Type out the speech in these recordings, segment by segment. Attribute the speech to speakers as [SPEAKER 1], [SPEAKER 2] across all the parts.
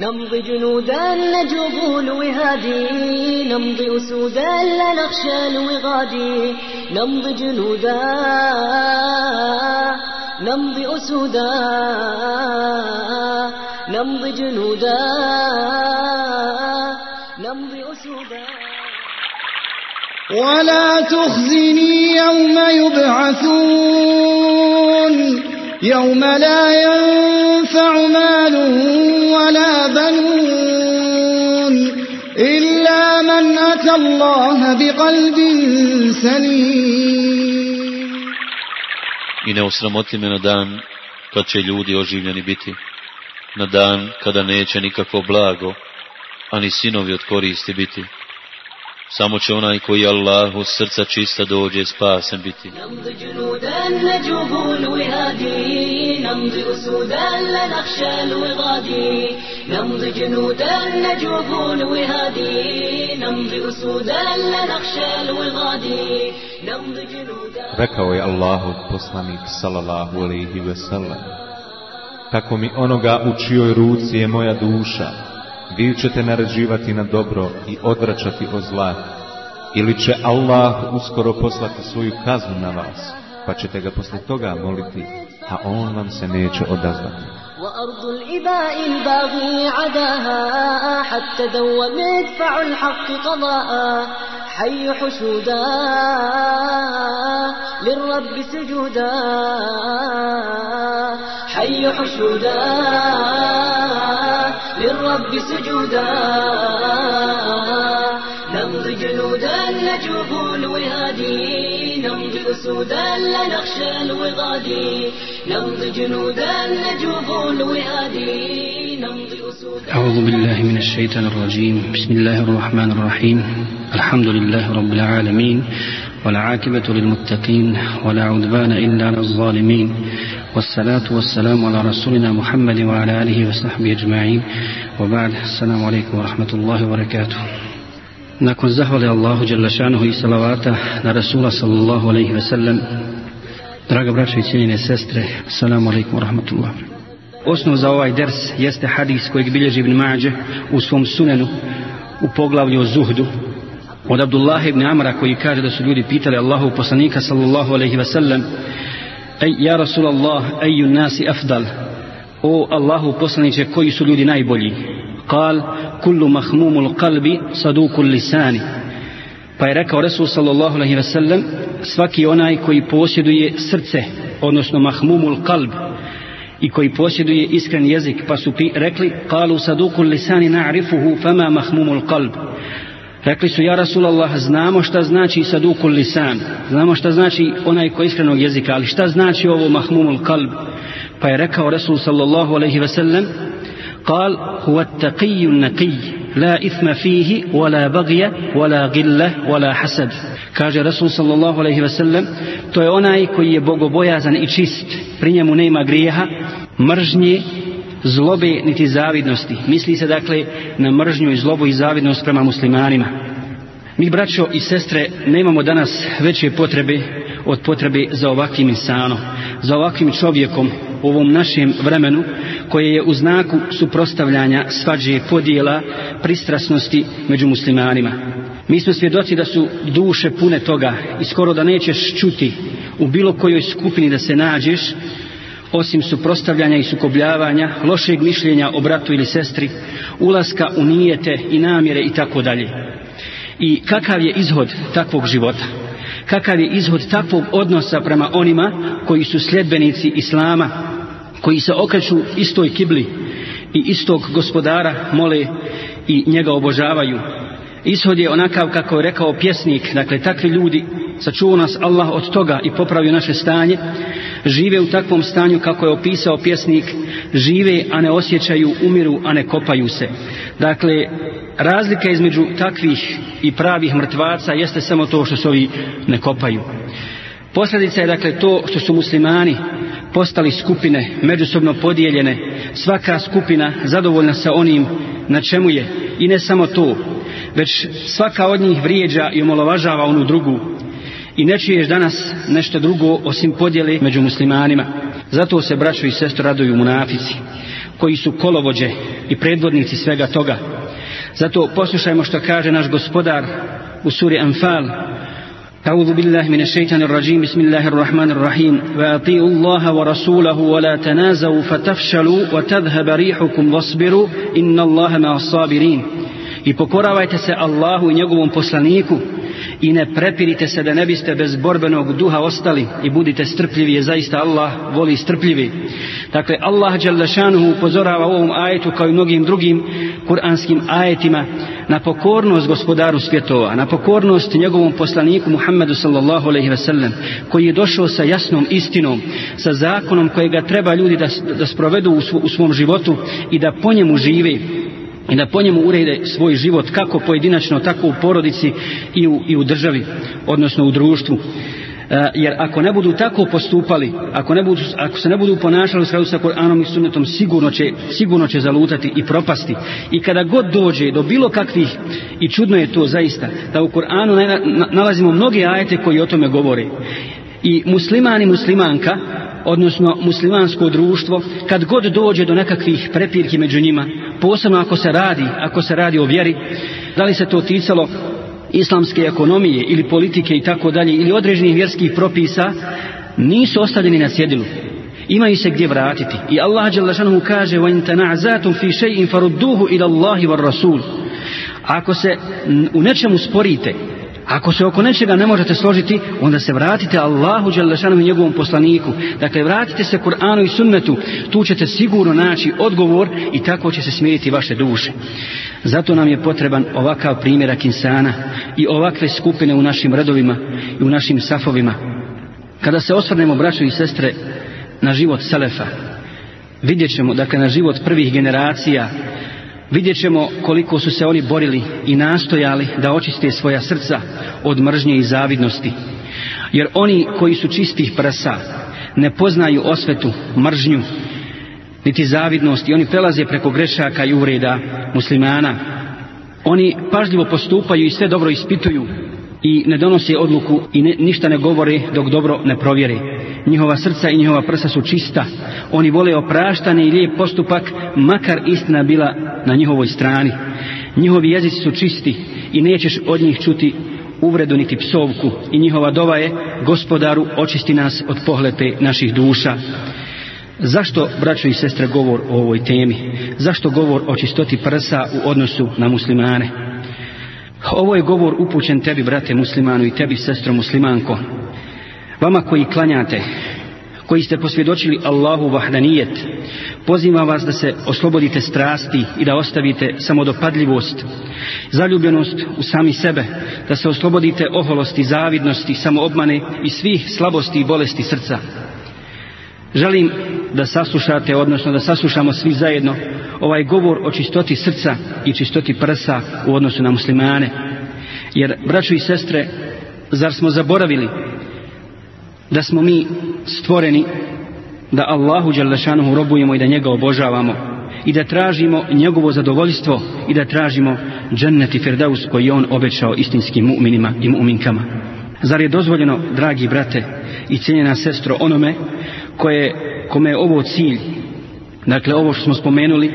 [SPEAKER 1] نمضي جنودا نجوب الوهادي نمضي أسودا لا نخشى الوغادي نمضي جنودا نمضي أسودا نمضي جنودا نمضي أسودا.
[SPEAKER 2] ولا تخزني يوم يبعثون. يوم لا ينفع مال ولا بنون إلا من أتى الله بقلب سليم
[SPEAKER 3] I ne osramoti me na dan kad će ljudi oživljeni biti, na dan kada neće nikakvo blago, ani sinovi od koristi biti. Samo će onaj koji Allah u srca čista dođe spasen biti.
[SPEAKER 4] Rekao je Allahu poslanik sallallahu alaihi ve sellem, kako mi onoga u ruci je moja duša, Vi ćete naređivati na dobro i odvraćati od zla Ili će Allah uskoro poslati svoju kaznu na vas Pa ćete ga poslije toga moliti A on vam se neće odazvati
[SPEAKER 1] وأرض الإباء الباغي عداها حتى دوى مدفع الحق قضاء حي حشودا للرب سجودا حي حشودا للرب سجودا. نمضي جنودا نجوب الوهادي. نمضي أسودا لا نخشى الوغادي. نمضي جنودا نجوب الوهادي. نمضي أسودا
[SPEAKER 5] أعوذ بالله من الشيطان الرجيم. بسم الله الرحمن الرحيم. الحمد لله رب العالمين والعاقبة للمتقين ولا عدوان إلا على الظالمين. والصلاة والسلام على رسولنا محمد وعلى آله وصحبه أجمعين وبعد السلام عليكم ورحمة الله وبركاته Nakon zahvale Allahu Đerlašanuhu i salavata na Rasula sallallahu alaihi ve sellem, draga braća i cijenjene sestre, assalamu alaikum wa rahmatullah. Osnov za ovaj ders jeste hadis kojeg bilježi Ibn Mađe u svom sunenu u poglavlju o zuhdu od Abdullah ibn Amra koji kaže da su ljudi pitali Allahu poslanika sallallahu alaihi ve sellem Ej, ja Rasulallah, eju nasi afdal O Allahu poslaniće, koji su ljudi najbolji? Kal, kullu mahmumul qalbi sadukul lisani Pa je rekao Resul sallallahu alaihi ve sellem svaki onaj koji posjeduje srce, odnosno mahmumul qalb i koji posjeduje iskren jezik, pa su pi, rekli kalu sadukul lisani na'rifuhu fama mahmumul qalb Rekli su, ja Rasulallah, znamo šta znači sadukul lisan, znamo šta znači onaj ko iskrenog jezika, ali šta znači ovo mahmumul kalb? Pa je rekao Rasul sallallahu alaihi ve sellem, قال هو التقي النقي لا إثم فيه ولا بغي ولا غلة ولا حسد kaže Rasul sallallahu alaihi ve sellem to je onaj koji je bogobojazan i čist pri njemu nema grijeha mržnje zlobe niti zavidnosti. Misli se dakle na mržnju i zlobu i zavidnost prema muslimanima. Mi braćo i sestre nemamo danas veće potrebe od potrebe za ovakvim insanom, za ovakvim čovjekom u ovom našem vremenu koje je u znaku suprostavljanja svađe podjela pristrasnosti među muslimanima. Mi smo svjedoci da su duše pune toga i skoro da nećeš čuti u bilo kojoj skupini da se nađeš osim suprostavljanja i sukobljavanja, lošeg mišljenja o bratu ili sestri, ulaska u nijete i namjere i tako dalje. I kakav je izhod takvog života? Kakav je izhod takvog odnosa prema onima koji su sljedbenici Islama, koji se okreću istoj kibli i istog gospodara mole i njega obožavaju. Ishod je onakav kako je rekao pjesnik, dakle takvi ljudi sačuvao nas Allah od toga i popravio naše stanje, žive u takvom stanju kako je opisao pjesnik, žive a ne osjećaju, umiru a ne kopaju se. Dakle, razlika između takvih i pravih mrtvaca jeste samo to što se ovi ne kopaju. Posljedica je dakle to što su muslimani postali skupine, međusobno podijeljene, svaka skupina zadovoljna sa onim na čemu je i ne samo to, već svaka od njih vrijeđa i omalovažava onu drugu i ne čuješ danas nešto drugo osim podjele među muslimanima. Zato se braćo i sestro raduju munafici, koji su kolovođe i predvodnici svega toga. Zato poslušajmo što kaže naš gospodar u suri Anfal أعوذ بالله من الشيطان الرجيم بسم الله الرحمن الرحيم وأطيعوا الله ورسوله ولا تنازوا فتفشلوا وتذهب ريحكم واصبروا إن الله مع الصابرين I pokoravajte se Allahu i njegovom poslaniku i ne prepirite se da ne biste bez borbenog duha ostali i budite strpljivi je zaista Allah voli strpljivi. Dakle, Allah Đalešanuhu upozorava u ovom ajetu kao i mnogim drugim kuranskim ajetima na pokornost gospodaru svjetova, na pokornost njegovom poslaniku Muhammedu sallallahu alaihi sellem, koji je došao sa jasnom istinom, sa zakonom kojega treba ljudi da, da sprovedu u svom životu i da po njemu žive i da po njemu urede svoj život kako pojedinačno, tako u porodici i u, i u državi, odnosno u društvu. E, jer ako ne budu tako postupali, ako, ne budu, ako se ne budu ponašali u skladu sa Koranom i sunnetom, sigurno će, sigurno će zalutati i propasti. I kada god dođe do bilo kakvih, i čudno je to zaista, da u Koranu nalazimo mnoge ajete koji o tome govore. I musliman i muslimanka, odnosno muslimansko društvo, kad god dođe do nekakvih prepirki među njima, posebno ako se radi, ako se radi o vjeri, da li se to ticalo islamske ekonomije ili politike i tako dalje, ili određenih vjerskih propisa, nisu ostavljeni na sjedilu. Imaju se gdje vratiti. I Allah Đalašanu kaže وَإِن تَنَعْزَاتُمْ فِي شَيْءٍ فَرُدُّوهُ إِلَى اللَّهِ وَالرَّسُولِ Ako se u nečemu sporite, ako se oko nečega ne možete složiti, onda se vratite Allahu Đalešanu i njegovom poslaniku. Dakle, vratite se Kur'anu i sunnetu. Tu ćete sigurno naći odgovor i tako će se smiriti vaše duše. Zato nam je potreban ovakav primjerak insana i ovakve skupine u našim redovima i u našim safovima. Kada se osvrnemo, braćo i sestre, na život Selefa, vidjet ćemo, dakle, na život prvih generacija, vidjet ćemo koliko su se oni borili i nastojali da očiste svoja srca od mržnje i zavidnosti. Jer oni koji su čistih prsa ne poznaju osvetu, mržnju, niti zavidnost i oni prelaze preko grešaka i uvreda muslimana. Oni pažljivo postupaju i sve dobro ispituju i ne donose odluku i ne, ništa ne govore dok dobro ne provjere. Njihova srca i njihova prsa su čista. Oni vole opraštane i lijep postupak, makar istina bila na njihovoj strani. Njihovi jezici su čisti i nećeš od njih čuti uvredu niti psovku i njihova dova je gospodaru očisti nas od pohlepe naših duša. Zašto, braćo i sestre, govor o ovoj temi? Zašto govor o čistoti prsa u odnosu na muslimane? Ovo je govor upućen tebi, brate muslimanu, i tebi, sestro muslimanko. Vama koji klanjate, koji ste posvjedočili Allahu vahdanijet, pozivam vas da se oslobodite strasti i da ostavite samodopadljivost, zaljubljenost u sami sebe, da se oslobodite oholosti, zavidnosti, samoobmane i svih slabosti i bolesti srca. Želim da saslušate, odnosno da saslušamo svi zajedno ovaj govor o čistoti srca i čistoti prsa u odnosu na muslimane. Jer, braćo i sestre, zar smo zaboravili da smo mi stvoreni da Allahu Đalešanuhu robujemo i da njega obožavamo i da tražimo njegovo zadovoljstvo i da tražimo džennet i firdaus koji je on obećao istinskim mu'minima i mu'minkama. Zar je dozvoljeno, dragi brate i cijenjena sestro, onome koje, kome je ovo cilj, dakle ovo što smo spomenuli,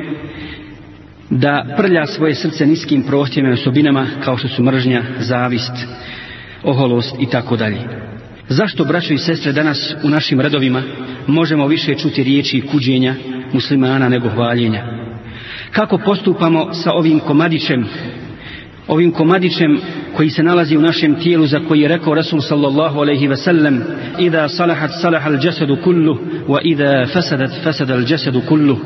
[SPEAKER 5] da prlja svoje srce niskim prohtjevima i osobinama kao što su mržnja, zavist, oholost i tako dalje. Zašto, braćo i sestre, danas u našim redovima možemo više čuti riječi kuđenja muslimana nego hvaljenja? Kako postupamo sa ovim komadićem, ovim komadićem koji se nalazi u našem tijelu za koji je rekao Rasul sallallahu alaihi ve sellem Ida salahat salaha al jasadu kullu wa ida fasadat fasada al jasadu kullu.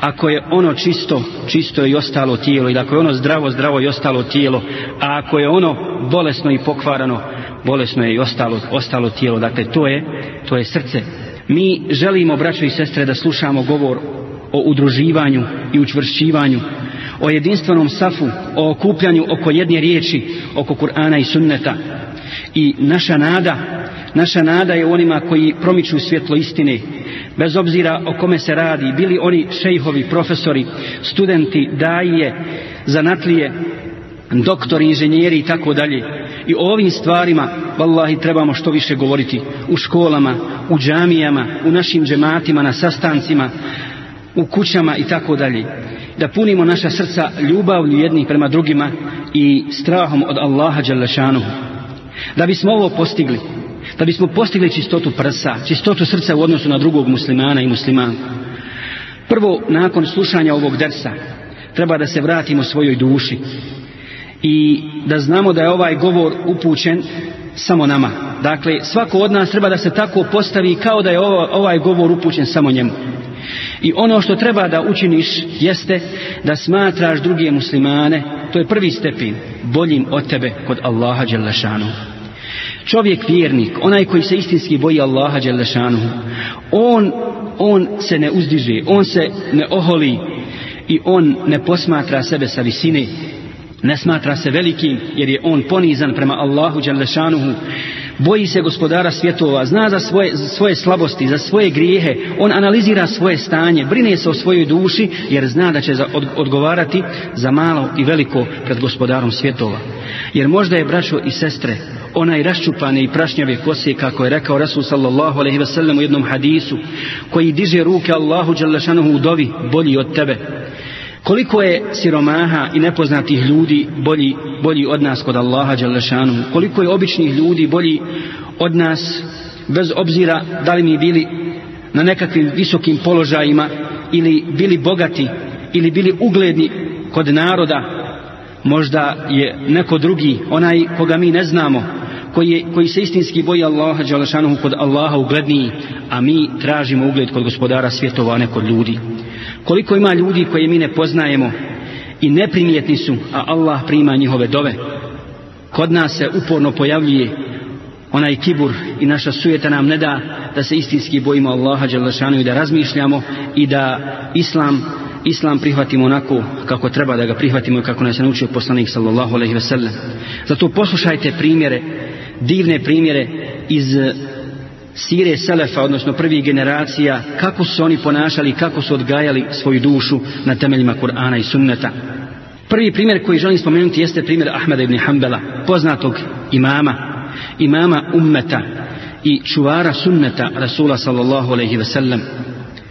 [SPEAKER 5] Ako je ono čisto, čisto je i ostalo tijelo i ako je ono zdravo, zdravo i ostalo tijelo a ako je ono bolesno i pokvarano bolesno je i ostalo, ostalo tijelo. Dakle to je, to je srce. Mi želimo braćo i sestre da slušamo govor o udruživanju i učvršćivanju o jedinstvenom safu, o okupljanju oko jedne riječi, oko Kur'ana i sunneta. I naša nada, naša nada je onima koji promiču svjetlo istine, bez obzira o kome se radi, bili oni šejhovi, profesori, studenti, daje, zanatlije, doktori, inženjeri i tako dalje. I o ovim stvarima, vallahi, trebamo što više govoriti u školama, u džamijama, u našim džematima, na sastancima, u kućama i tako dalje da punimo naša srca ljubavlju jednih prema drugima i strahom od Allaha Đalešanuhu. Da bismo ovo postigli, da bismo postigli čistotu prsa, čistotu srca u odnosu na drugog muslimana i muslimanku. Prvo, nakon slušanja ovog dersa, treba da se vratimo svojoj duši i da znamo da je ovaj govor upućen samo nama. Dakle, svako od nas treba da se tako postavi kao da je ovaj govor upućen samo njemu. I ono što treba da učiniš jeste da smatraš druge muslimane, to je prvi stepin, boljim od tebe kod Allaha Đelešanu. Čovjek vjernik, onaj koji se istinski boji Allaha Đelešanu, on, on se ne uzdiže, on se ne oholi i on ne posmatra sebe sa visine, ne smatra se velikim jer je on ponizan prema Allahu Đalešanuhu. Boji se gospodara svjetova zna za svoje, za svoje slabosti za svoje grijehe. On analizira svoje stanje brine se o svojoj duši jer zna da će odgovarati za malo i veliko pred gospodarom svjetova. Jer možda je braćo i sestre onaj raščupane i prašnjave kose kako je rekao Rasul sallallahu alaihi wasallam u jednom hadisu koji diže ruke Allahu Đalešanuhu u dovi bolji od tebe koliko je siromaha i nepoznatih ljudi bolji, bolji od nas kod Allaha Đalešanu, koliko je običnih ljudi bolji od nas bez obzira da li mi bili na nekakvim visokim položajima ili bili bogati ili bili ugledni kod naroda možda je neko drugi onaj koga mi ne znamo koji, je, koji se istinski boji Allaha Đalešanu kod Allaha ugledniji a mi tražimo ugled kod gospodara svjetova a ne kod ljudi koliko ima ljudi koje mi ne poznajemo i neprimjetni su, a Allah prima njihove dove. Kod nas se uporno pojavljuje onaj kibur i naša sujeta nam ne da da se istinski bojimo Allaha Đalešanu i da razmišljamo i da Islam Islam prihvatimo onako kako treba da ga prihvatimo kako nas je naučio poslanik sallallahu alejhi ve sellem. Zato poslušajte primjere, divne primjere iz sire Selefa, odnosno prvih generacija, kako su oni ponašali, kako su odgajali svoju dušu na temeljima Kur'ana i sunneta. Prvi primjer koji želim spomenuti jeste primjer Ahmeda ibn Hanbala, poznatog imama, imama ummeta i čuvara sunneta Rasula sallallahu alaihi ve sellem.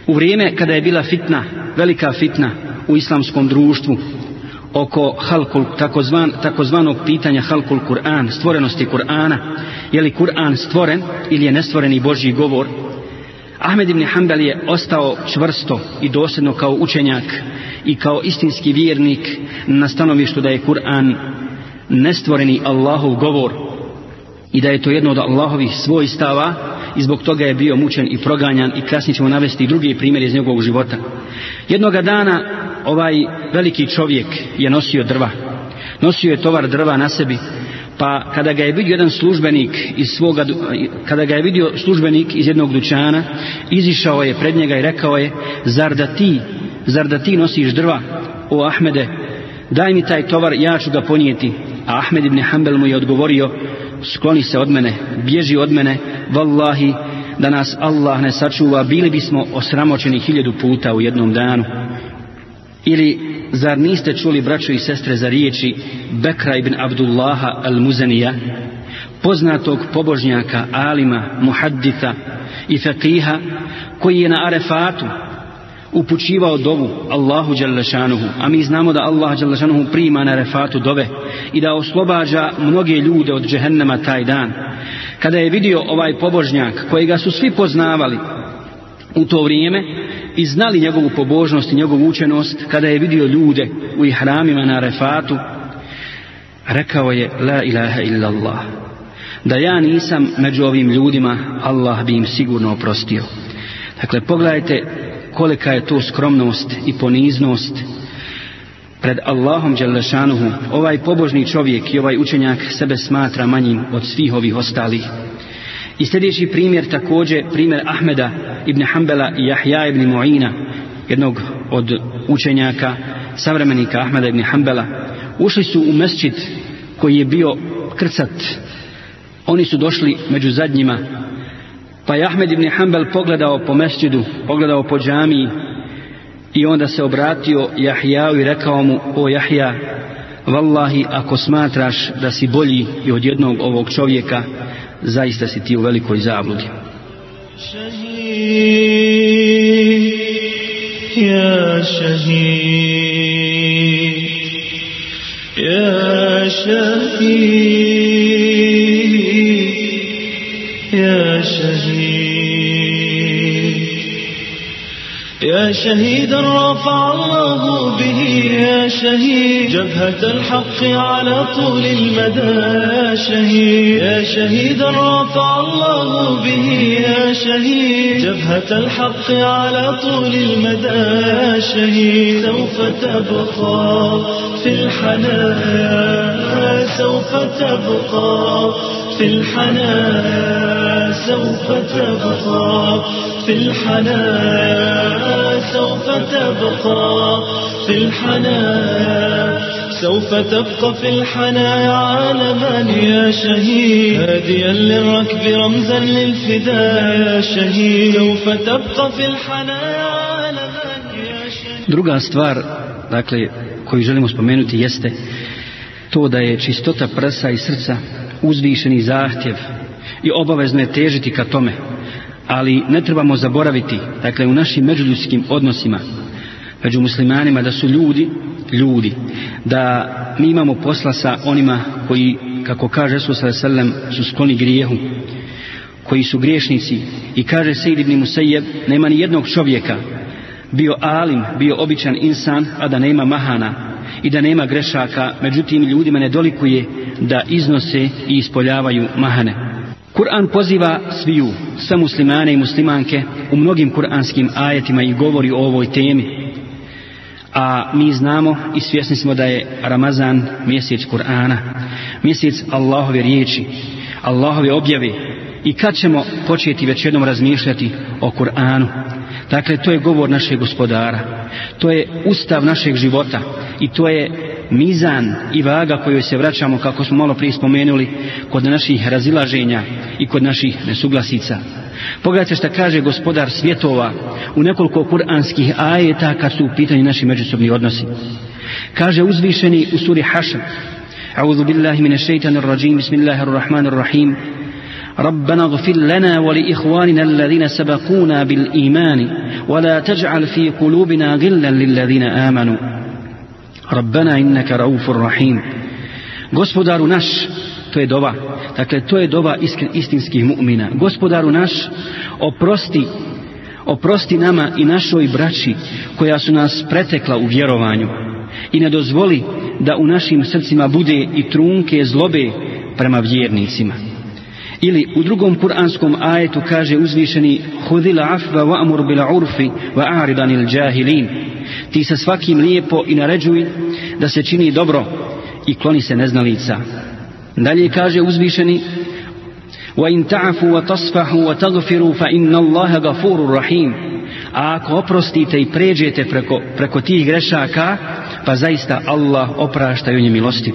[SPEAKER 5] U vrijeme kada je bila fitna, velika fitna u islamskom društvu, oko halkul, takozvan, takozvanog pitanja halkul Kur'an, stvorenosti Kur'ana, je li Kur'an stvoren ili je nestvoreni Božji govor, Ahmed ibn Hanbal je ostao čvrsto i dosljedno kao učenjak i kao istinski vjernik na stanovištu da je Kur'an nestvoreni Allahov govor i da je to jedno od Allahovih svojstava i zbog toga je bio mučen i proganjan i kasnije ćemo navesti drugi primjer iz njegovog života. Jednoga dana ovaj veliki čovjek je nosio drva. Nosio je tovar drva na sebi. Pa kada ga je vidio jedan službenik iz svoga, kada ga je vidio službenik iz jednog dućana, izišao je pred njega i rekao je, zar da ti, zar da ti nosiš drva, o Ahmede, daj mi taj tovar, ja ću ga ponijeti. A Ahmed ibn Hanbel mu je odgovorio, skloni se od mene, bježi od mene, vallahi, da nas Allah ne sačuva, bili bismo osramoćeni hiljadu puta u jednom danu. Ili zar niste čuli braćo i sestre za riječi Bekra ibn Abdullaha al-Muzanija, poznatog pobožnjaka, alima, muhaddita i faqiha, koji je na Arefatu upućivao dovu Allahu Đalešanuhu, a mi znamo da Allah Đalešanuhu prima na Arefatu dove i da oslobađa mnoge ljude od džehennema taj dan. Kada je vidio ovaj pobožnjak, kojega su svi poznavali u to vrijeme, i znali njegovu pobožnost i njegovu učenost kada je vidio ljude u ihramima na refatu rekao je la ilaha illa Allah da ja nisam među ovim ljudima Allah bi im sigurno oprostio. Dakle pogledajte kolika je to skromnost i poniznost pred Allahom Đelešanuhu. Ovaj pobožni čovjek i ovaj učenjak sebe smatra manjim od svih ovih ostalih I sljedeći primjer također, primjer Ahmeda ibn Hanbala i Jahja ibn Mu'ina, jednog od učenjaka, savremenika Ahmeda ibn Hanbala. Ušli su u mesčit koji je bio krcat. Oni su došli među zadnjima. Pa je Ahmed ibn Hanbal pogledao po mesčidu, pogledao po džamiji i onda se obratio Jahjau i rekao mu, o Jahja, vallahi ako smatraš da si bolji i od jednog ovog čovjeka, zaista si ti u velikoj zabludi.
[SPEAKER 6] يا شهيد يا شهيد يا شهيد يا شهيدا رفع الله به يا شهيد. جبهة الحق على طول المدى يا شهيد. يا شهيدا رفع الله به يا شهيد. جبهة الحق على طول المدى يا شهيد. سوف تبقى في الحنايا سوف تبقى في الحنايا سوف تبقى في الحنايا. تبقى في الحنايا سوف تبقى في الحنايا عالما يا شهيد هاديا للركب رمزا للفداء يا شهيد سوف تبقى في الحنايا عالما يا شهيد
[SPEAKER 5] Druga stvar, dakle, koju želimo spomenuti jeste to da je čistota prsa i srca uzvišeni zahtjev i obavezno je težiti ka tome. Ali ne trebamo zaboraviti, dakle, u našim međuljudskim odnosima, među muslimanima, da su ljudi, ljudi, da mi imamo posla sa onima koji, kako kaže Resul sallam, su skloni grijehu, koji su griješnici i kaže Sejid ibn Musayyeb, nema ni jednog čovjeka bio alim, bio običan insan, a da nema mahana i da nema grešaka, međutim ljudima ne dolikuje da iznose i ispoljavaju mahane. Kur'an poziva sviju, sve muslimane i muslimanke u mnogim kuranskim ajetima i govori o ovoj temi. A mi znamo i svjesni smo da je Ramazan mjesec Kur'ana, mjesec Allahove riječi, Allahove objave i kad ćemo početi već jednom razmišljati o Kur'anu. Dakle, to je govor našeg gospodara, to je ustav našeg života i to je mizan i vaga kojoj se vraćamo, kako smo malo prije spomenuli, kod naših razilaženja i kod naših nesuglasica. Pogledajte što kaže gospodar svjetova u nekoliko kuranskih ajeta kad su u pitanju naši međusobni odnosi. Kaže uzvišeni u suri Hašr, أعوذ بالله من الشيطان الرجيم بسم الله الرحمن الرحيم ربنا اغفر لنا ولإخواننا الذين سبقونا بالإيمان ولا تجعل في قلوبنا غلا للذين آمنوا Rabbena innaka raufur rahim. Gospodaru naš, to je dova. Dakle, to je dova istinskih mu'mina. Gospodaru naš, oprosti, oprosti nama i našoj braći koja su nas pretekla u vjerovanju i ne dozvoli da u našim srcima bude i trunke zlobe prema vjernicima. Ili u drugom kuranskom ajetu kaže uzvišeni Hudila afva wa amur bila urfi wa aridanil džahilin. Ti sa svakim lijepo i naređuj da se čini dobro i kloni se neznalica. Dalje kaže uzvišeni وَإِن تَعْفُوا وَتَصْفَحُوا وَتَغْفِرُوا فَإِنَّ اللَّهَ غَفُورٌ رَحِيمٌ A ako oprostite i pređete preko, preko tih grešaka, pa zaista Allah oprašta i on je milosti.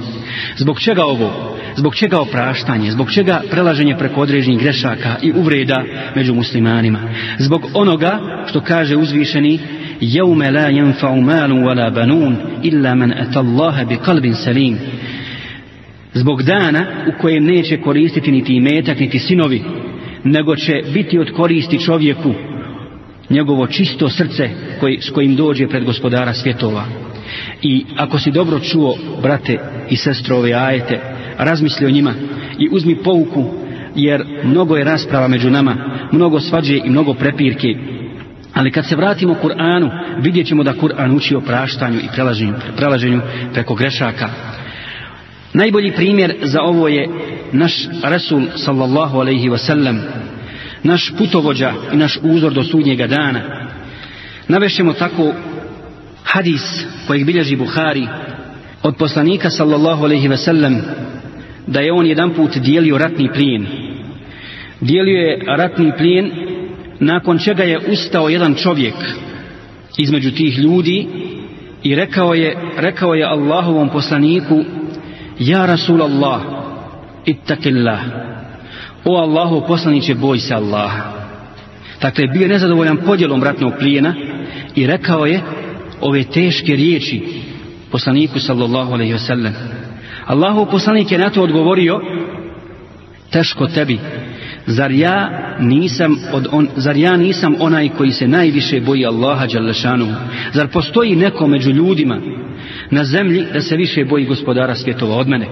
[SPEAKER 5] Zbog čega ovo? Zbog čega opraštanje? Zbog čega prelaženje preko određenih grešaka i uvreda među muslimanima? Zbog onoga što kaže uzvišeni Jaume la yanfa'u malun wala banun illa man atallaha bi kalbin salim. Zbog dana u kojem neće koristiti niti imetak, niti sinovi, nego će biti od koristi čovjeku njegovo čisto srce koji, s kojim dođe pred gospodara svjetova. I ako si dobro čuo, brate i sestro ove ajete, razmisli o njima i uzmi pouku, jer mnogo je rasprava među nama, mnogo svađe i mnogo prepirke. Ali kad se vratimo Kur'anu, vidjet ćemo da Kur'an uči o praštanju i prelaženju, prelaženju preko grešaka. Najbolji primjer za ovo je naš Rasul sallallahu alaihi wasallam, naš putovođa i naš uzor do sudnjega dana. Navešćemo tako hadis kojeg bilježi Buhari od poslanika sallallahu alaihi wasallam da je on jedan put dijelio ratni plijen. Dijelio je ratni plijen nakon čega je ustao jedan čovjek između tih ljudi i rekao je, rekao je Allahovom poslaniku Ja Rasul Allah, ittakillah. O Allahu poslaniće, boj se Allaha. Dakle, bio je nezadovoljan podjelom ratnog plijena i rekao je ove teške riječi poslaniku sallallahu alaihi wasallam. Allahu poslanik je na to odgovorio teško tebi, zar ja nisam od on, zar ja nisam onaj koji se najviše boji Allaha Đalešanu? Zar postoji neko među ljudima na zemlji da se više boji gospodara svjetova od mene?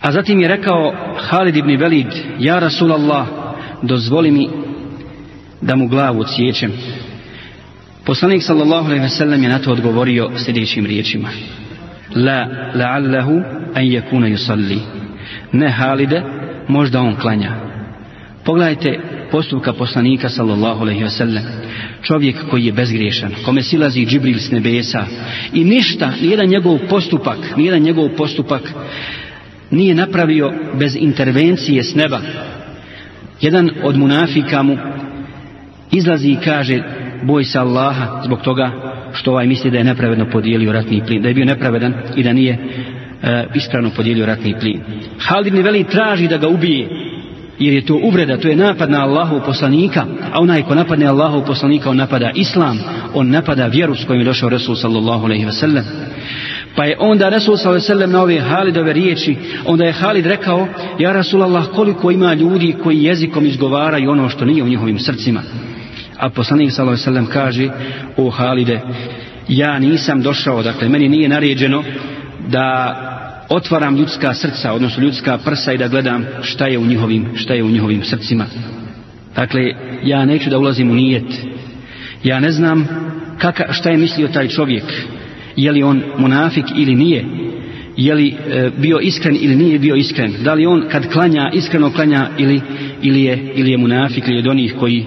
[SPEAKER 5] A zatim je rekao Halid ibn Velid, ja Rasulallah, dozvoli mi da mu glavu odsjećem. Poslanik sallallahu alejhi ve sellem je na to odgovorio sljedećim riječima: La la'allahu an yakuna yusalli. Ne Halide, možda on klanja. Pogledajte postupka poslanika sallallahu alejhi ve sellem. Čovjek koji je bezgriješan, kome silazi Džibril s nebesa i ništa, nijedan njegov postupak, nijedan njegov postupak nije napravio bez intervencije s neba. Jedan od munafika mu izlazi i kaže boj se Allaha zbog toga što ovaj misli da je nepravedno podijelio ratni plin, da je bio nepravedan i da nije e, ispravno podijelio ratni plin. Halid veli traži da ga ubije jer je to uvreda, to je napad na Allahu poslanika, a onaj ko napadne Allahu poslanika, on napada Islam, on napada vjeru s kojim je došao Resul sallallahu alaihi wasallam. Pa je onda Resul sallallahu alaihi na ove Halidove riječi, onda je Halid rekao, ja Rasulallah, koliko ima ljudi koji jezikom izgovaraju ono što nije u njihovim srcima. A poslanik sellem kaže: "O Halide, ja nisam došao, dakle meni nije naređeno da otvaram ljudska srca, odnosno ljudska prsa i da gledam šta je u njihovim, šta je u njihovim srcima. Dakle, ja neću da ulazim u nijet. Ja ne znam kaka, šta je mislio taj čovjek. Je li on munafik ili nije? Je li e, bio iskren ili nije bio iskren? Da li on kad klanja, iskreno klanja ili, ili, je, ili je munafik ili je od onih koji,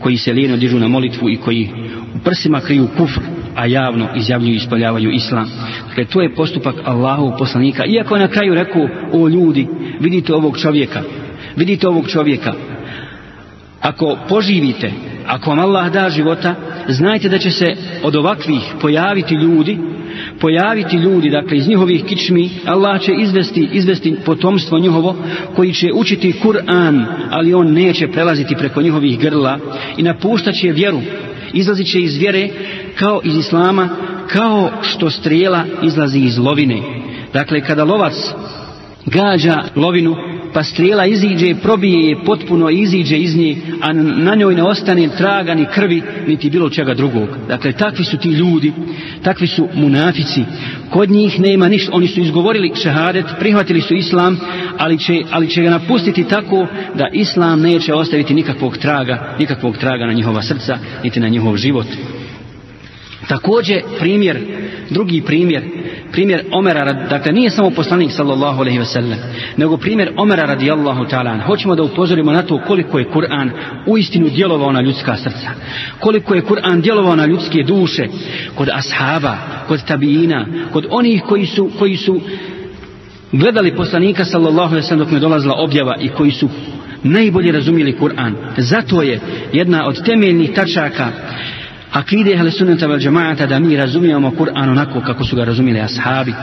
[SPEAKER 5] koji se lijeno dižu na molitvu i koji u prsima kriju kufr, a javno izjavljuju i ispoljavaju islam. Dakle, to je postupak Allahu poslanika. Iako je na kraju rekao, o ljudi, vidite ovog čovjeka, vidite ovog čovjeka. Ako poživite, ako vam Allah da života, znajte da će se od ovakvih pojaviti ljudi, pojaviti ljudi, dakle iz njihovih kičmi, Allah će izvesti, izvesti potomstvo njihovo koji će učiti Kur'an, ali on neće prelaziti preko njihovih grla i napuštat će vjeru, izlazit će iz vjere kao iz Islama, kao što strijela izlazi iz lovine. Dakle, kada lovac gađa lovinu, pa strijela iziđe, probije je potpuno iziđe iz nje, a na njoj ne ostane traga ni krvi, niti bilo čega drugog. Dakle, takvi su ti ljudi, takvi su munafici. Kod njih nema ništa, oni su izgovorili šehadet, prihvatili su islam, ali će, ali će ga napustiti tako da islam neće ostaviti nikakvog traga, nikakvog traga na njihova srca, niti na njihov život. Također primjer, drugi primjer, primjer Omera, dakle nije samo poslanik sallallahu alaihi wasallam, nego primjer Omera radijallahu ta'ala. Hoćemo da upozorimo na to koliko je Kur'an uistinu djelovao na ljudska srca. Koliko je Kur'an djelovao na ljudske duše, kod ashaba, kod tabijina, kod onih koji su, koji su gledali poslanika sallallahu alaihi wasallam dok ne dolazila objava i koji su najbolje razumijeli Kur'an. Zato je jedna od temeljnih tačaka akide ahli sunnata vel džemaata da mi razumijemo Kur'an onako kako su ga razumijeli ashabi.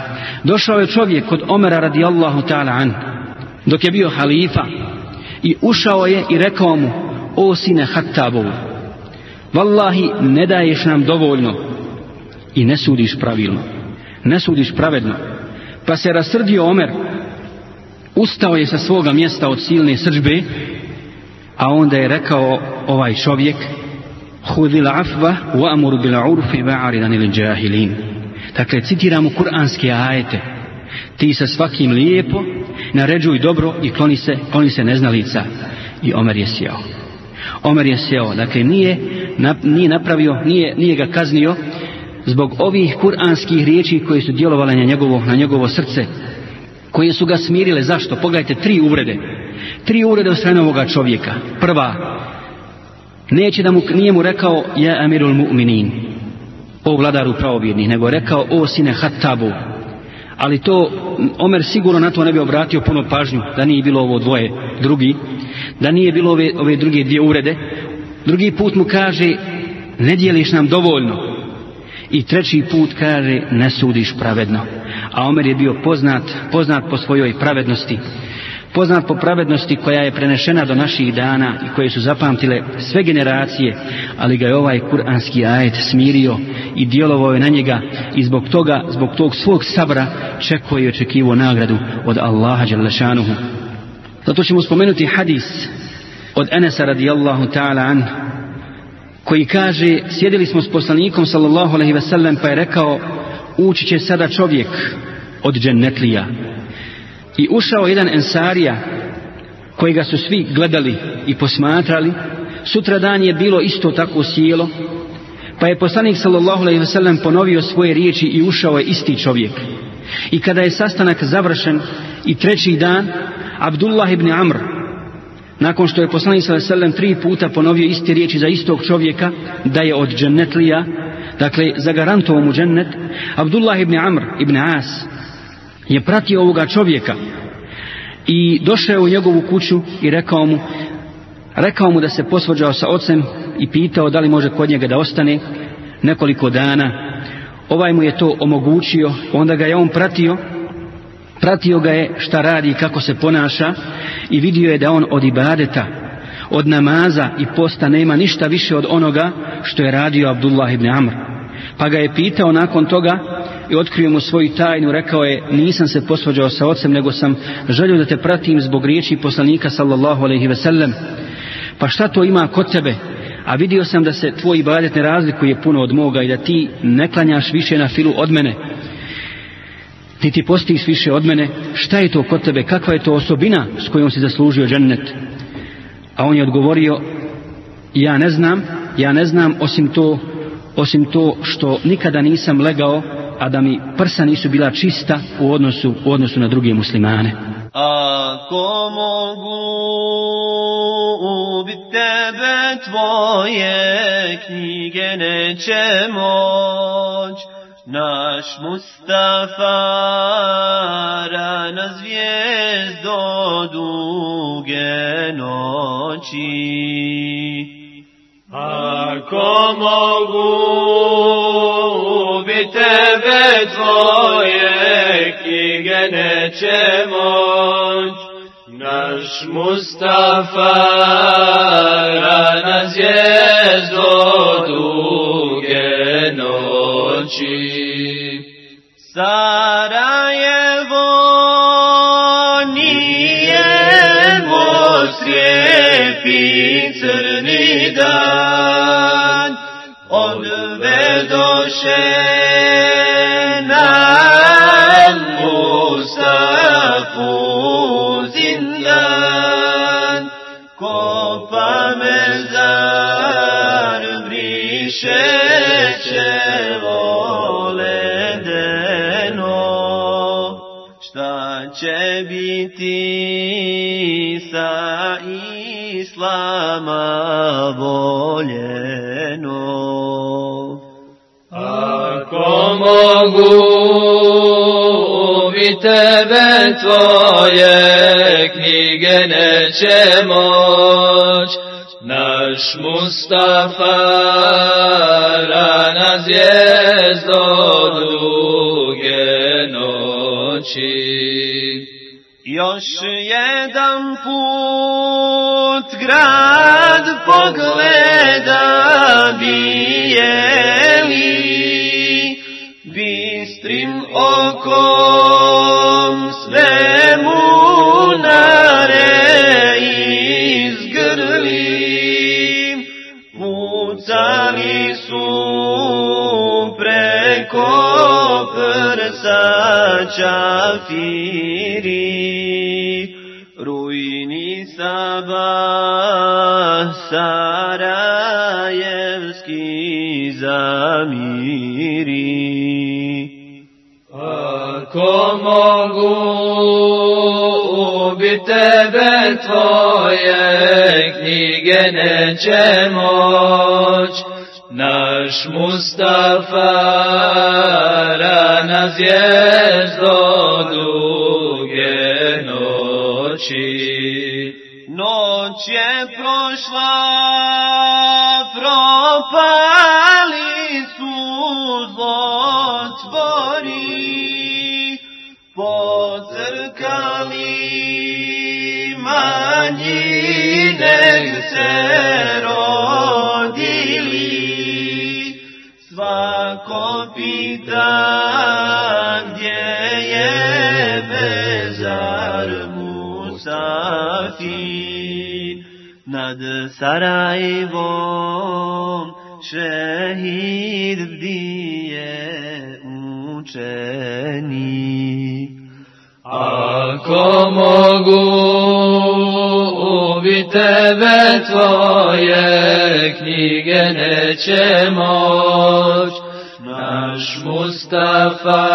[SPEAKER 5] Došao je čovjek kod Omera radijallahu ta'ala an, dok je bio halifa i ušao je i rekao mu, o sine Hattabovu, vallahi ne daješ nam dovoljno i ne sudiš pravilno, ne sudiš pravedno. Pa se rasrdio Omer, ustao je sa svoga mjesta od silne srđbe, a onda je rekao ovaj čovjek, Hudil afva wa amuru bil urfi ba'aridan ili džahilin. Dakle, citiramo kuranske ajete. Ti sa svakim lijepo naređuj dobro i kloni se, kloni se neznalica. I Omer je sjeo. Omer je sjeo. Dakle, nije, na, nije napravio, nije, nije ga kaznio zbog ovih kuranskih riječi koje su djelovale na njegovo, na njegovo srce koje su ga smirile. Zašto? Pogledajte, tri uvrede. Tri uvrede od strane ovoga čovjeka. Prva, neće da mu, nije mu rekao ja amirul mu'minin o vladaru pravovjernih, nego rekao o sine Hattabu ali to Omer sigurno na to ne bi obratio puno pažnju da nije bilo ovo dvoje drugi da nije bilo ove, ove druge dvije urede. Drugi put mu kaže ne dijeliš nam dovoljno i treći put kaže ne sudiš pravedno a Omer je bio poznat poznat po svojoj pravednosti poznat po pravednosti koja je prenešena do naših dana i koje su zapamtile sve generacije, ali ga je ovaj kuranski ajet smirio i djelovao je na njega i zbog toga, zbog tog svog sabra čekao i očekivo nagradu od Allaha Đalešanuhu. Zato ćemo spomenuti hadis od Enesa radijallahu ta'ala an koji kaže sjedili smo s poslanikom sallallahu alaihi sellem pa je rekao ući će sada čovjek od džennetlija i ušao jedan ensarija kojega su svi gledali i posmatrali. Sutra dan je bilo isto tako sjelo pa je poslanik sallallahu alaihi ve sellem ponovio svoje riječi i ušao je isti čovjek. I kada je sastanak završen i treći dan Abdullah ibn Amr nakon što je poslanik sallallahu alejhi ve sellem tri puta ponovio iste riječi za istog čovjeka da je od džennetlija dakle zagarantovao mu džennet Abdullah ibn Amr ibn As je pratio ovoga čovjeka i došao u njegovu kuću i rekao mu rekao mu da se posvađao sa ocem i pitao da li može kod njega da ostane nekoliko dana. Ovaj mu je to omogućio onda ga je on pratio pratio ga je šta radi i kako se ponaša i vidio je da on od ibadeta od namaza i posta nema ništa više od onoga što je radio Abdullah ibn Amr. Pa ga je pitao nakon toga i otkrio mu svoju tajnu rekao je nisam se posvađao sa ocem nego sam želio da te pratim zbog riječi poslanika sallallahu alaihi ve sellem pa šta to ima kod tebe? A vidio sam da se tvoj ibadet ne razlikuje puno od moga i da ti ne klanjaš više na filu od mene. Niti postiš više od mene, šta je to kod tebe, kakva je to osobina s kojom si zaslužio džennet? A on je odgovorio, ja ne znam, ja ne znam osim to, osim to što nikada nisam legao, a da mi prsa nisu bila čista u odnosu, u odnosu na druge muslimane.
[SPEAKER 7] Ako mogu ubit tebe tvoje knjige neće moć, naš Mustafa rana zvijezdo duge noći. Ako mogu tebe tvoje knjige neće moć, naš Mustafa rana zvijezdo duge noći. Sarajevo Mogu bi tebe tvoje knjige neće moć, naš Mustafa rana zvijezdo duge grad pogleda bijeli, okom svemu nare izgrli, pucali su preko prsa čafiri. Sabah Sarajevski zamiri. Mogu ubiti tebe tvoje knjige neće moć, naš Mustafa rana zvijezdo duge noći. Noć je prošla, manjine se rodili, svako pita gdje je bezar mu safi nad Sarajevom šehid bdije učeni.
[SPEAKER 8] Ako mogu ubi tebe tvoje knjige neće moć, naš Mustafa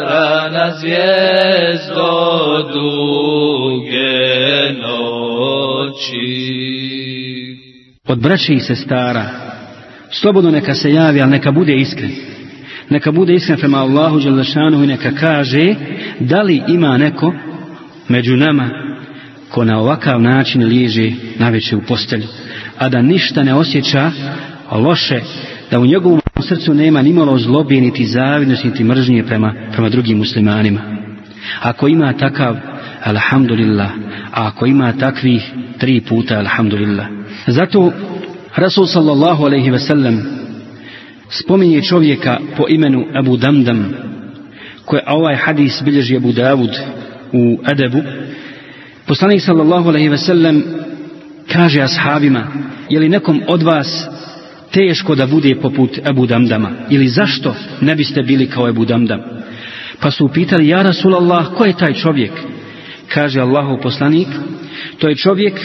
[SPEAKER 8] rana zvijezdo duge noći.
[SPEAKER 5] Od braće i sestara, slobodno neka se javi, ali neka bude iskren. Neka bude iskren prema Allahu Đelešanu i neka kaže da li ima neko među nama ko na ovakav način liježe naveče u postelju, a da ništa ne osjeća loše, da u njegovom srcu nema nimalo zlobe, niti zavidnosti, niti mržnje prema, prema drugim muslimanima. Ako ima takav, alhamdulillah, a ako ima takvih, tri puta, alhamdulillah. Zato Rasul sallallahu alaihi ve sellem spominje čovjeka po imenu Abu Damdam, koje ovaj hadis bilježi Abu Davud u Adebu, poslanik sallallahu alaihi ve sellem kaže ashabima, je li nekom od vas teško da bude poput Abu Damdama, ili zašto ne biste bili kao Abu Damdam? Pa su upitali, ja Rasulallah, ko je taj čovjek? Kaže Allahov poslanik, to je čovjek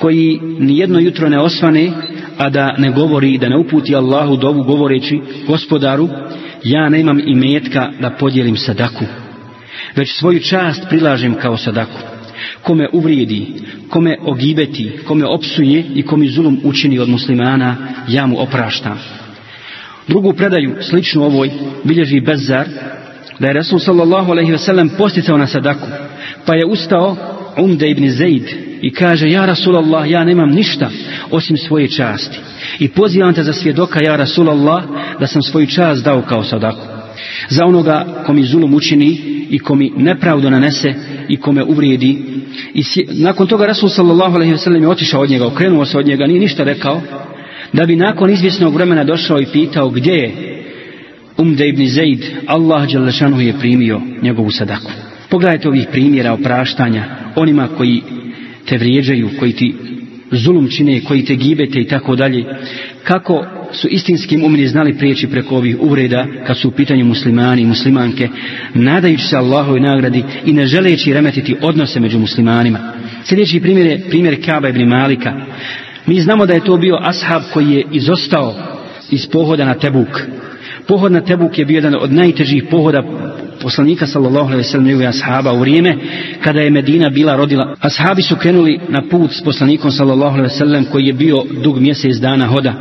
[SPEAKER 5] koji nijedno jutro ne osvane, a da ne govori, da ne uputi Allahu dovu govoreći, gospodaru, ja nemam i metka da podijelim sadaku, već svoju čast prilažem kao sadaku. Kome uvrijedi, kome ogibeti, kome opsuje i kome zulum učini od muslimana, ja mu opraštam. Drugu predaju, sličnu ovoj, bilježi Bezzar, da je Rasul sallallahu alaihi ve sellem posticao na sadaku, pa je ustao Umde ibn Zaid i kaže, ja Rasulallah, ja nemam ništa osim svoje časti. I pozivam te za svjedoka, ja Rasulallah, da sam svoju čast dao kao sadaku. Za onoga ko mi zulum učini i ko mi nepravdu nanese i ko me uvrijedi. I nakon toga Rasul sallallahu alaihi je otišao od njega, okrenuo se od njega, nije ništa rekao, da bi nakon izvjesnog vremena došao i pitao gdje je Umde ibn Zaid, Allah Đalešanu je primio njegovu sadaku. Pogledajte ovih primjera opraštanja onima koji te vrijeđaju, koji ti zulum čine, koji te gibete i tako dalje. Kako su istinski umini znali prijeći preko ovih uvreda kad su u pitanju muslimani i muslimanke, nadajući se Allahove nagradi i ne želeći remetiti odnose među muslimanima. Sljedeći primjer je primjer Kaba ibn Malika. Mi znamo da je to bio ashab koji je izostao iz pohoda na Tebuk. Pohod na Tebuk je bio jedan od najtežih pohoda poslanika sallallahu alejhi ve sellem i ashaba u vrijeme kada je Medina bila rodila. Ashabi su krenuli na put s poslanikom sallallahu alejhi ve sellem koji je bio dug mjesec dana hoda.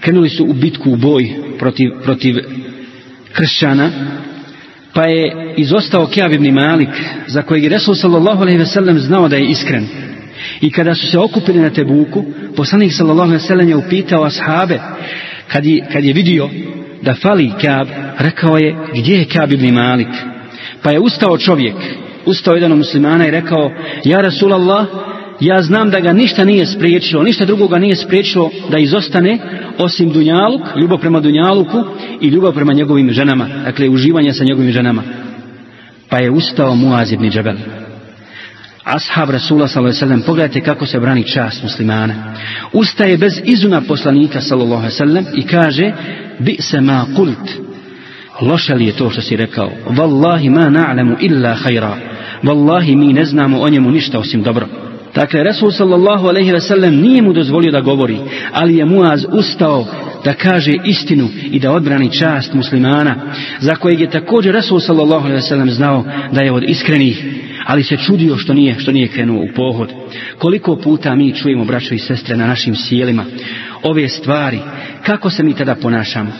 [SPEAKER 5] Krenuli su u bitku u boj protiv protiv kršćana. Pa je izostao Kjab ibn Malik za kojeg je Resul sallallahu alejhi ve sellem znao da je iskren. I kada su se okupili na Tebuku, poslanik sallallahu alejhi ve sellem je upitao ashabe kad je, kad je vidio da fali Kab, rekao je gdje je Kab ibn Malik? Pa je ustao čovjek, ustao jedan od muslimana i rekao, ja Rasulallah, ja znam da ga ništa nije spriječilo, ništa drugoga nije spriječilo da izostane osim Dunjaluk, ljubav prema Dunjaluku i ljubav prema njegovim ženama, dakle uživanje sa njegovim ženama. Pa je ustao Muaz ibn Džabel. Ashab Rasula s.a.v. Pogledajte kako se brani čast muslimana. Ustaje bez izuna poslanika s.a.v. i kaže bi se ma kult. Loše li je to što si rekao? Wallahi ma na'lamu illa hajra. Wallahi mi ne znamo o njemu ništa osim dobro. Dakle, Rasul sallallahu alaihi ve sellem nije mu dozvolio da govori, ali je Muaz ustao da kaže istinu i da odbrani čast muslimana, za kojeg je također Rasul sallallahu alaihi ve sellem znao da je od iskrenih, ali se čudio što nije, što nije krenuo u pohod. Koliko puta mi čujemo, braćo i sestre, na našim sjelima ove stvari, kako se mi tada ponašamo?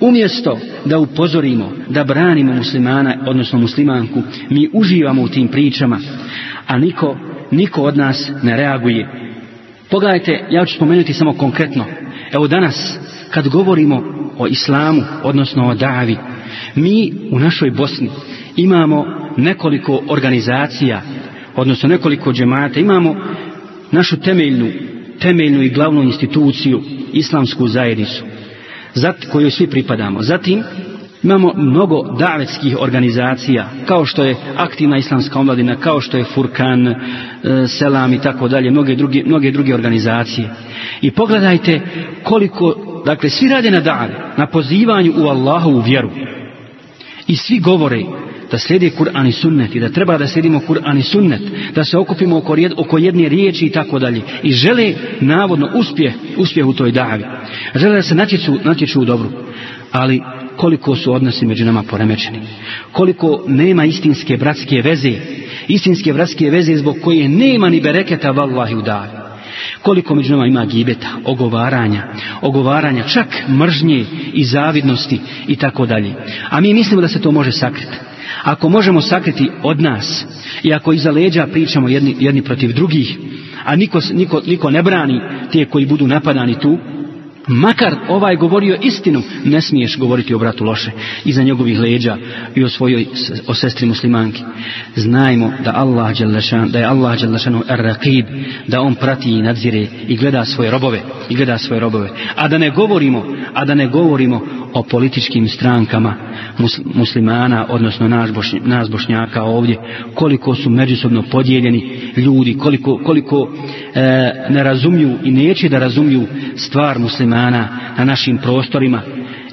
[SPEAKER 5] Umjesto da upozorimo, da branimo muslimana, odnosno muslimanku, mi uživamo u tim pričama, a niko, niko od nas ne reaguje. Pogledajte, ja ću spomenuti samo konkretno. Evo danas, kad govorimo o islamu, odnosno o davi, mi u našoj Bosni imamo nekoliko organizacija, odnosno nekoliko džemata, imamo našu temeljnu, temeljnu i glavnu instituciju, islamsku zajednicu, zat, kojoj svi pripadamo. Zatim, Imamo mnogo davetskih organizacija, kao što je aktivna islamska omladina, kao što je Furkan, e, Selam i tako dalje, mnoge druge, mnoge druge organizacije. I pogledajte koliko, dakle, svi rade na davi, na pozivanju u Allahovu vjeru. I svi govore da slijede Kur'an i sunnet i da treba da slijedimo Kur'an i sunnet, da se okupimo oko, jed, oko jedne riječi i tako dalje. I žele navodno uspjeh, uspjeh u toj davi. Žele da se natječu, natječu u dobru. Ali koliko su odnosi među nama poremećeni. Koliko nema istinske bratske veze. Istinske bratske veze zbog koje nema ni bereketa vallahi u davi. Koliko među nama ima gibeta, ogovaranja, ogovaranja, čak mržnje i zavidnosti i tako dalje. A mi mislimo da se to može sakriti. Ako možemo sakriti od nas i ako iza leđa pričamo jedni, jedni protiv drugih, a niko, niko, niko ne brani te koji budu napadani tu, makar ovaj govorio istinu, ne smiješ govoriti o bratu loše iza njegovih leđa i o svojoj o sestri muslimanki. Znajmo da Allah da je Allah dželešanu ar-raqib, da on prati i nadzire i gleda svoje robove i gleda svoje robove. A da ne govorimo, a da ne govorimo o političkim strankama muslimana, odnosno nas, bošnj, nas bošnjaka ovdje, koliko su međusobno podijeljeni ljudi, koliko, koliko e, ne razumiju i neće da razumiju stvar muslimana na našim prostorima,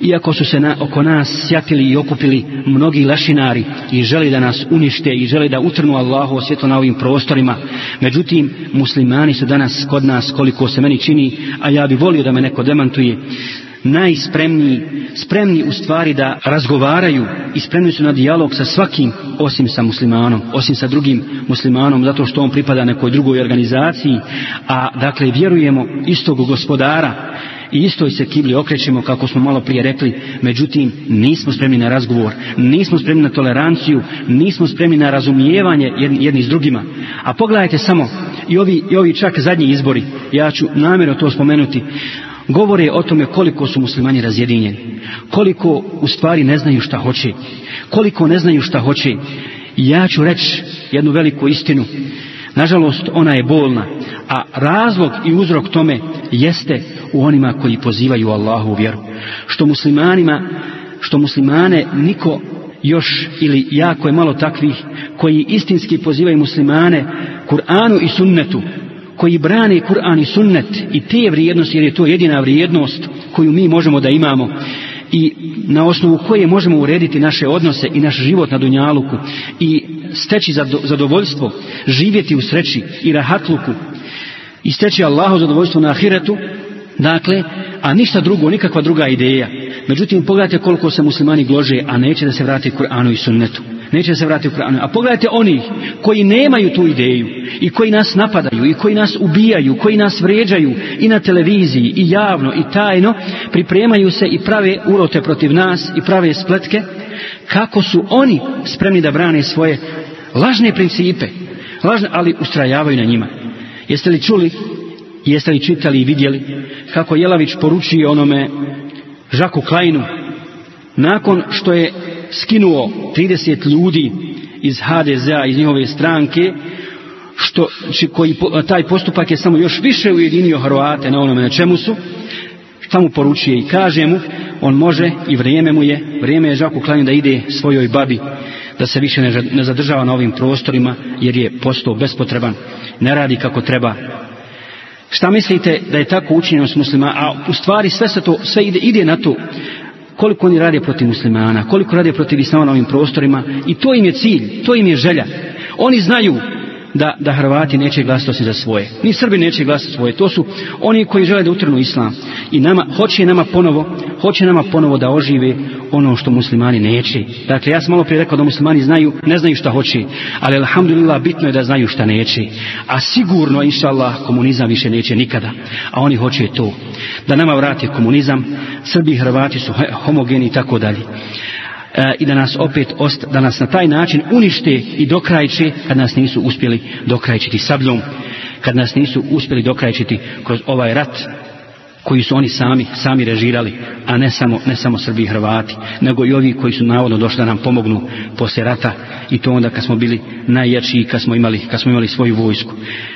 [SPEAKER 5] iako su se na, oko nas sjatili i okupili mnogi lešinari i želi da nas unište i želi da utrnu Allahu svjetlo na ovim prostorima. Međutim, muslimani su danas kod nas koliko se meni čini, a ja bi volio da me neko demantuje, najspremniji, spremni u stvari da razgovaraju i spremni su na dijalog sa svakim osim sa muslimanom, osim sa drugim muslimanom zato što on pripada nekoj drugoj organizaciji, a dakle vjerujemo istog gospodara i istoj se kibli okrećemo kako smo malo prije rekli, međutim nismo spremni na razgovor, nismo spremni na toleranciju, nismo spremni na razumijevanje jedni, jedni s drugima. A pogledajte samo i ovi, i ovi čak zadnji izbori, ja ću namjerno to spomenuti, govore o tome koliko su muslimani razjedinjeni, koliko u stvari ne znaju šta hoće, koliko ne znaju šta hoće. Ja ću reći jednu veliku istinu, nažalost ona je bolna, a razlog i uzrok tome jeste u onima koji pozivaju Allahu u vjeru. Što muslimanima, što muslimane niko još ili jako je malo takvih koji istinski pozivaju muslimane Kur'anu i sunnetu koji brane Kur'an i sunnet i te vrijednosti jer je to jedina vrijednost koju mi možemo da imamo i na osnovu koje možemo urediti naše odnose i naš život na Dunjaluku i steći zadovoljstvo, živjeti u sreći i rahatluku i steći Allahu zadovoljstvo na ahiretu, dakle, a ništa drugo, nikakva druga ideja. Međutim, pogledajte koliko se muslimani glože, a neće da se vrati Kur'anu i sunnetu. Neće se vrati u Kur'anu. A pogledajte oni koji nemaju tu ideju i koji nas napadaju i koji nas ubijaju, koji nas vređaju i na televiziji i javno i tajno, pripremaju se i prave urote protiv nas i prave spletke, kako su oni spremni da brane svoje lažne principe, lažne, ali ustrajavaju na njima. Jeste li čuli, jeste li čitali i vidjeli kako Jelavić poručuje onome Žaku Klajnu nakon što je skinuo 30 ljudi iz HDZ-a, iz njihove stranke, što, koji, taj postupak je samo još više ujedinio Hrvate na onome na čemu su, šta mu poručuje i kaže mu, on može i vrijeme mu je, vrijeme je Žaku Klajnu da ide svojoj babi, da se više ne zadržava na ovim prostorima, jer je postao bespotreban, ne radi kako treba. Šta mislite da je tako učinjeno s muslima, a u stvari sve se to, sve ide, ide na to, koliko oni rade protiv muslimana, koliko rade protiv islama na ovim prostorima i to im je cilj, to im je želja. Oni znaju da, da Hrvati neće glasiti osim za svoje. Ni Srbi neće glasiti svoje. To su oni koji žele da utrnu islam. I nama, hoće nama ponovo, hoće nama ponovo da ožive ono što muslimani neće. Dakle, ja sam malo prije rekao da muslimani znaju, ne znaju šta hoće. Ali, alhamdulillah, bitno je da znaju šta neće. A sigurno, inša Allah, komunizam više neće nikada. A oni hoće to. Da nama vrati komunizam, Srbi i Hrvati su homogeni i tako dalje i da nas opet ost, da nas na taj način unište i dokrajče kad nas nisu uspjeli dokrajčiti sabljom. Kad nas nisu uspjeli dokrajčiti kroz ovaj rat koji su oni sami, sami režirali, a ne samo, ne samo Srbi i Hrvati, nego i ovi koji su navodno došli da nam pomognu poslije rata i to onda kad smo bili najjači kad smo imali, kad smo imali svoju vojsku.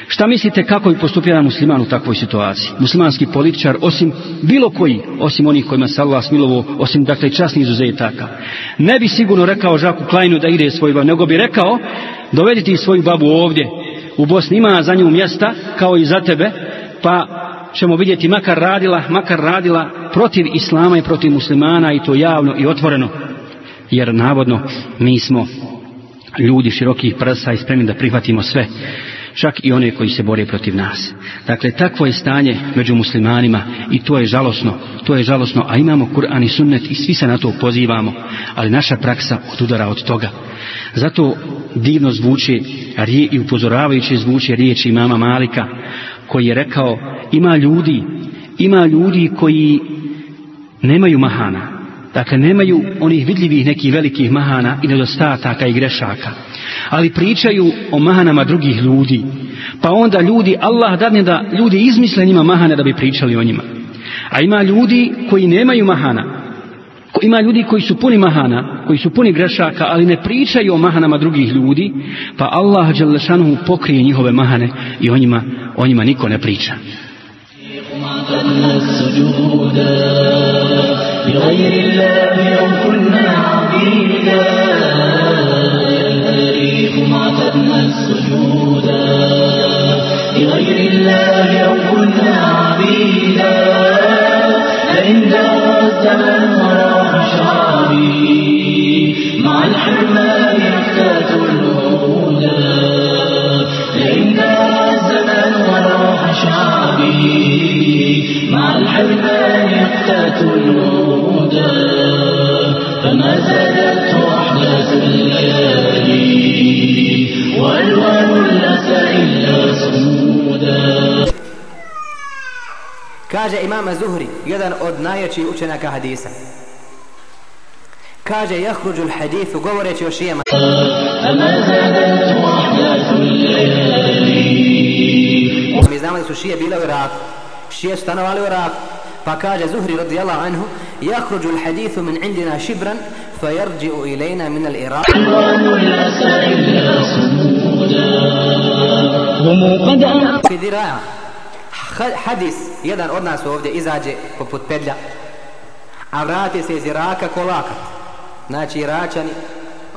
[SPEAKER 5] Šta mislite kako bi postupio musliman u takvoj situaciji? Muslimanski političar, osim bilo koji, osim onih kojima se Allah smilovo, osim dakle časnih izuzetaka, ne bi sigurno rekao Žaku Klajnu da ide svoj babu, nego bi rekao dovediti svoju babu ovdje, u Bosni ima za nju mjesta kao i za tebe, pa ćemo vidjeti makar radila, makar radila protiv islama i protiv muslimana i to javno i otvoreno. Jer navodno mi smo ljudi širokih prsa i spremni da prihvatimo sve čak i one koji se bore protiv nas. Dakle, takvo je stanje među muslimanima i to je žalosno, to je žalosno, a imamo Kur'an i sunnet i svi se na to pozivamo, ali naša praksa odudara od toga. Zato divno zvuči i upozoravajuće zvuči riječi imama Malika koji je rekao ima ljudi, ima ljudi koji nemaju mahana. Dakle, nemaju onih vidljivih nekih velikih mahana i nedostataka i grešaka. Ali pričaju o mahanama drugih ljudi. Pa onda ljudi, Allah dadne da ljudi izmisle njima mahane da bi pričali o njima. A ima ljudi koji nemaju mahana. Ima ljudi koji su puni mahana, koji su puni grešaka, ali ne pričaju o mahanama drugih ljudi, pa Allah Đalešanuhu pokrije njihove mahane i o njima, o njima niko ne priča.
[SPEAKER 1] لغير الله أو كنا عبيدا التاريخ ما اعتدنا السجود لغير الله أو كنا عبيدا فإن دار شعبي مع الحرمان يفتات الهدى. فإن دار الزمن وراح شعبي. مع الحرمان يفتات الهدى. فما زادت أحداث الليالي. وألوان الأسى إلا سودا.
[SPEAKER 9] Kaže imama Zuhri, jedan od najjačih učenjaka hadisa.
[SPEAKER 1] كاجي يخرج الحديث قوريت
[SPEAKER 9] يوشيما أما هذا الرحلة الليلي مزامة سوشية بيلا وراك شيا استنوا على وراك فكاجي زهري رضي الله عنه يخرج الحديث من عندنا شبرا فيرجع إلينا من
[SPEAKER 1] الإيراق
[SPEAKER 9] في ذراع حديث يدان أدنى سوفد إزاجي وفوت بدلا أراتي سيزراك كولاكت znači Iračani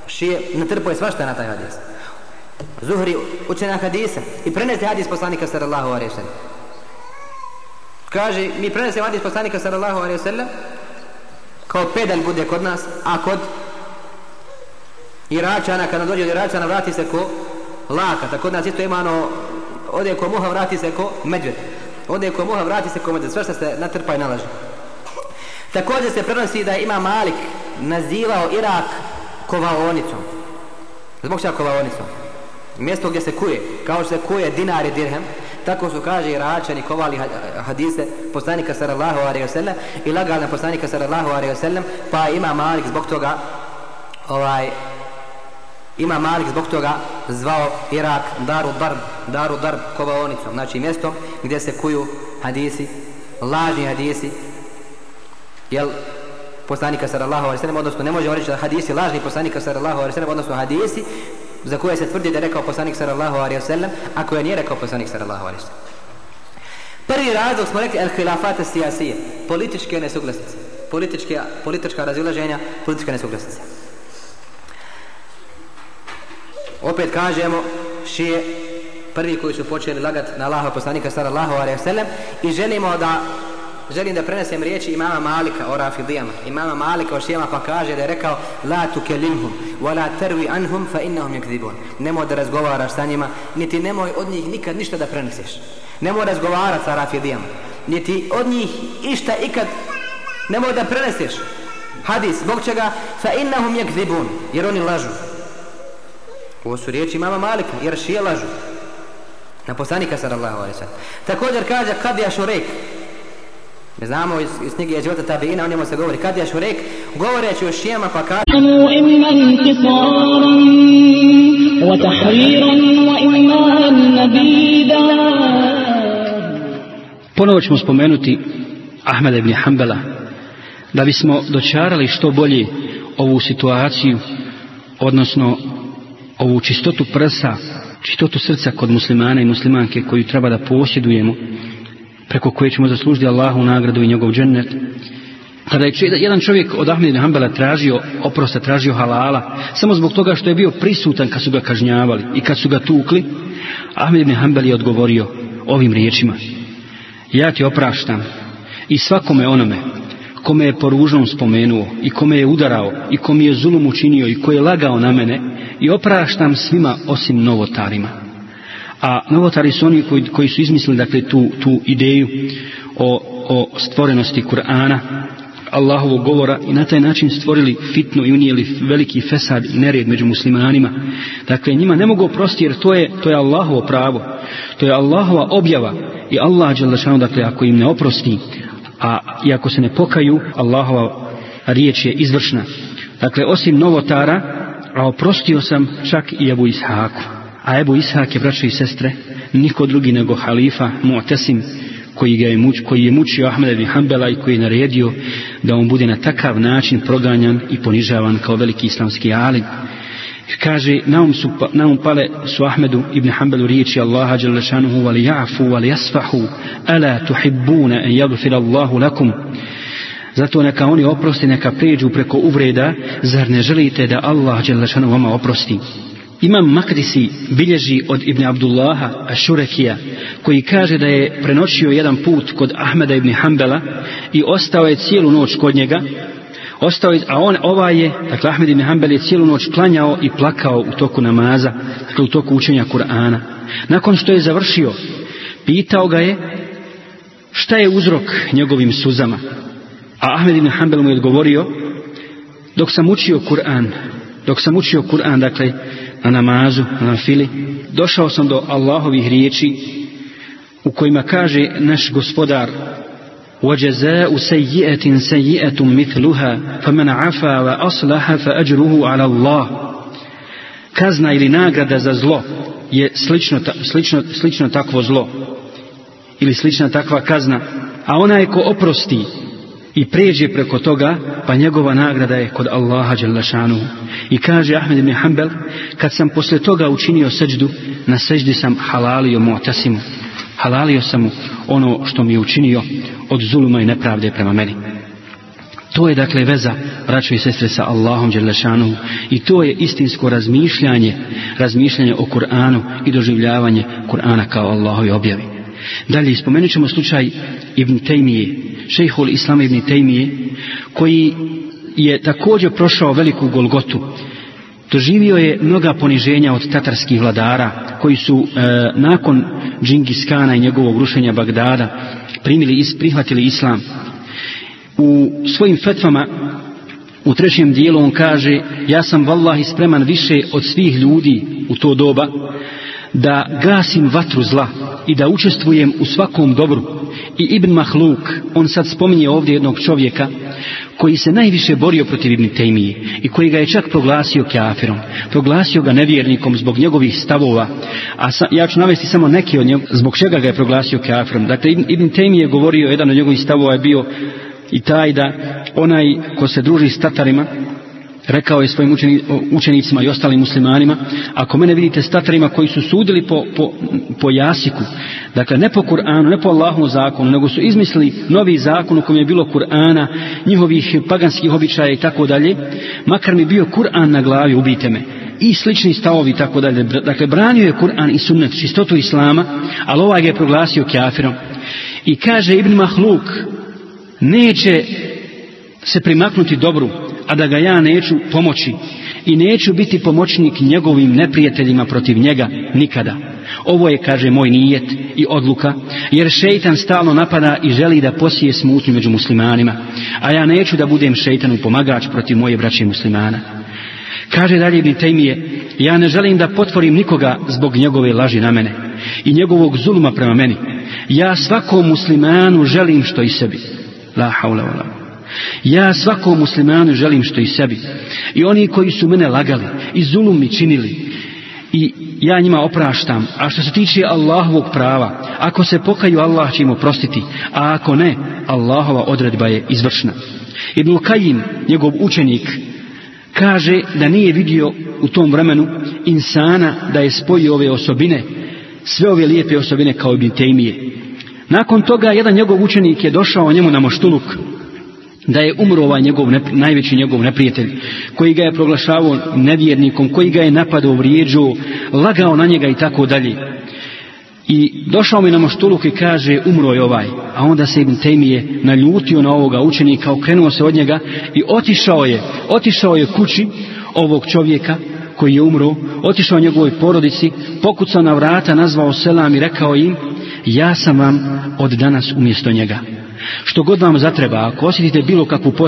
[SPEAKER 9] šije natrpuje svašta na taj hadis. Zuhri učenjak hadisa i prenese hadis poslanika sallallahu alaihi sallam. Kaže mi prenesemo hadis poslanika sallallahu alaihi sallam kao pedalj bude kod nas a kod Iračana kada dođe od Iračana vrati se ko laka. Tako kod nas isto ima ono ode ko muha vrati se ko medved. Ode ko muha vrati se ko medved. Sve što se natrpa i nalaže. Također se prenosi da ima Malik nazivao Irak kovaonicom. Zbog čega kovaonicom? Mjesto gdje se kuje kao što se kuje dinar i dirhem tako su kaže Iračani kovali hadise poslanika sallallahu alejhi ve sellem i lagali na poslanika sallallahu alejhi ve sellem pa ima Malik zbog toga ovaj ima Malik zbog toga zvao Irak Daru Darb, Daru Darb kovaonicom, znači mjesto gdje se kuju hadisi, lažni hadisi, jel poslanika sallallahu alejhi ve sellem odnosno ne možemo reći da hadisi lažni poslanika sallallahu alejhi ve sellem odnosno hadisi za koje se tvrdi da je rekao poslanik sallallahu alejhi ve sellem a koje nije rekao poslanik sallallahu alejhi ve sellem Prvi razlog smo rekli el-hilafat sijasije, političke nesuglasice, političke, politička razilaženja, političke nesuglasice. Opet kažemo, šije prvi koji su počeli lagati na Allaha poslanika sallallahu alejhi ve sellem i želimo da želim da prenesem riječi imama Malika o Rafidijama. Imama Malika o šijama pa kaže da je rekao La tukelimhum, wa la tervi anhum fa innahum yakdibun. Nemoj da razgovaraš sa njima, niti nemoj od njih nikad ništa da preneseš. Nemoj razgovarati sa Rafidijama. Niti od njih išta ikad nemoj da preneseš. Hadis, zbog čega? Fa innahum yakdibun, jer oni lažu. Ovo su riječi mama Malika, jer šije lažu. Na poslanika sallallahu alaihi. Također kaže Kadija Šurek. Mi znamo iz, iz knjige života tabiina, o njemu se govori. Kadija Šurek, govoreći o šijama pa kaže
[SPEAKER 1] إما انتصارا وتحريرا وإما نبيدا
[SPEAKER 5] Ponovo ćemo spomenuti Ahmeda ibn Hanbala, da bismo dočarali što bolje ovu situaciju, odnosno ovu čistotu prsa, čistotu srca kod muslimana i muslimanke koju treba da posjedujemo, preko koje ćemo zaslužiti Allahu nagradu i njegov džennet, kada je jedan čovjek od Ahmed Hanbala tražio oprosta, tražio halala, samo zbog toga što je bio prisutan kad su ga kažnjavali i kad su ga tukli, Ahmed Hanbal je odgovorio ovim riječima. Ja ti opraštam i svakome onome kome je poružnom spomenuo i kome je udarao i kome je zulum učinio i ko je lagao na mene i opraštam svima osim novotarima. A novotari su oni koji, koji su izmislili dakle tu, tu ideju o, o stvorenosti Kur'ana Allahovog govora i na taj način stvorili fitnu i unijeli veliki fesad i nered među muslimanima. Dakle, njima ne mogu oprostiti jer to je, to je Allahovo pravo. To je Allahova objava i Allah Đalešanu, dakle, ako im ne oprosti, a i ako se ne pokaju, Allahova riječ je izvršna. Dakle, osim novotara, a oprostio sam čak i Ebu Ishaku. A Ebu Ishak je, braćo i sestre, niko drugi nego halifa Mu'tesim, koji, ga je, muč, koji je mučio Ahmeda ibn Hanbala i koji je naredio da on bude na takav način proganjan i ponižavan kao veliki islamski alim. Kaže, naum, su, naum pale su Ahmedu ibn Hanbalu riječi Allaha Đalešanuhu vali ja'fu vali jasfahu ala tuhibbuna en jagfir Allahu lakum Zato neka oni oprosti, neka pređu preko uvreda, zar ne želite da Allah Đalešanuhu vama oprosti? Imam Makdisi bilježi od Ibn Abdullaha Ašurekija koji kaže da je prenoćio jedan put kod Ahmeda ibn Hanbala i ostao je cijelu noć kod njega. Ostao je, a on ovaj je dakle Ahmed ibn Hanbal je cijelu noć klanjao i plakao u toku namaza dakle u toku učenja Kur'ana. Nakon što je završio pitao ga je šta je uzrok njegovim suzama? A Ahmed ibn Hanbal mu je odgovorio dok sam učio Kur'an dok sam učio Kur'an dakle na namazu, na fili, došao sam do Allahovih riječi u kojima kaže naš gospodar وَجَزَاءُ سَيِّئَةٍ سَيِّئَةٌ مِثْلُهَا فَمَنْ عَفَا وَأَصْلَحَ فَأَجْرُهُ عَلَى اللَّهِ Kazna ili nagrada za zlo je slično, slično, slično takvo zlo ili slična takva kazna a ona je ko oprosti i pređe preko toga, pa njegova nagrada je kod Allaha Đalešanu. I kaže Ahmed ibn Hanbel, kad sam posle toga učinio seđdu, na seđdi sam halalio mu'tasimu. Halalio sam mu ono što mi je učinio od zuluma i nepravde prema meni. To je dakle veza, braćo i sestre, sa Allahom Đalešanu. I to je istinsko razmišljanje, razmišljanje o Kur'anu i doživljavanje Kur'ana kao Allahovi objavi. Dalje, spomenut ćemo slučaj Ibn Tejmije, šejhul Islam ibn Tejmije, koji je također prošao veliku golgotu. Doživio je mnoga poniženja od tatarskih vladara, koji su e, nakon Džingis Kana i njegovog rušenja Bagdada primili, is, prihvatili Islam. U svojim fetvama u trećem dijelu on kaže ja sam vallahi spreman više od svih ljudi u to doba da gasim vatru zla i da učestvujem u svakom dobru. I Ibn Mahluk, on sad spominje ovdje jednog čovjeka koji se najviše borio protiv Ibn Tejmije i koji ga je čak proglasio kafirom. Proglasio ga nevjernikom zbog njegovih stavova. A sa, ja ću navesti samo neki od njeg, zbog čega ga je proglasio kafirom. Dakle, Ibn Tejmije je govorio, jedan od njegovih stavova je bio i taj da onaj ko se druži s Tatarima, rekao je svojim učenicima i ostalim muslimanima, ako mene vidite s tatarima koji su sudili po, po, po jasiku, dakle ne po Kur'anu, ne po Allahovom zakonu, nego su izmislili novi zakon u kojem je bilo Kur'ana, njihovih paganskih običaja i tako dalje, makar mi bio Kur'an na glavi, ubijte me. I slični stavovi i tako dalje. Dakle, branio je Kur'an i sunnet, čistotu Islama, ali ovaj ga je proglasio kafirom. I kaže Ibn Mahluk, neće se primaknuti dobru, a da ga ja neću pomoći i neću biti pomoćnik njegovim neprijateljima protiv njega nikada. Ovo je, kaže, moj nijet i odluka, jer šeitan stalno napada i želi da posije smutnju među muslimanima, a ja neću da budem šeitanu pomagač protiv moje braće muslimana. Kaže dalje Ibn Tejmije, ja ne želim da potvorim nikoga zbog njegove laži na mene i njegovog zuluma prema meni. Ja svakom muslimanu želim što i sebi. La haula. Ja svakom muslimanu želim što i sebi. I oni koji su mene lagali i zulum mi činili. I ja njima opraštam. A što se tiče Allahovog prava, ako se pokaju, Allah će im oprostiti. A ako ne, Allahova odredba je izvršna. Ibn Kajim, njegov učenik, kaže da nije vidio u tom vremenu insana da je spojio ove osobine, sve ove lijepe osobine kao Ibn Tejmije. Nakon toga jedan njegov učenik je došao njemu na moštuluk da je umro ovaj njegov, najveći njegov neprijatelj, koji ga je proglašavao nevjernikom, koji ga je napadao, vrijeđao, lagao na njega i tako dalje. I došao mi na moštuluk i kaže, umro je ovaj. A onda se Ibn Tejmije naljutio na ovoga učenika, okrenuo se od njega i otišao je, otišao je kući ovog čovjeka koji je umro, otišao njegovoj porodici, pokucao na vrata, nazvao selam i rekao im, ja sam vam od danas umjesto njega. Što god vam zatreba, ako osjetite bilo kakvu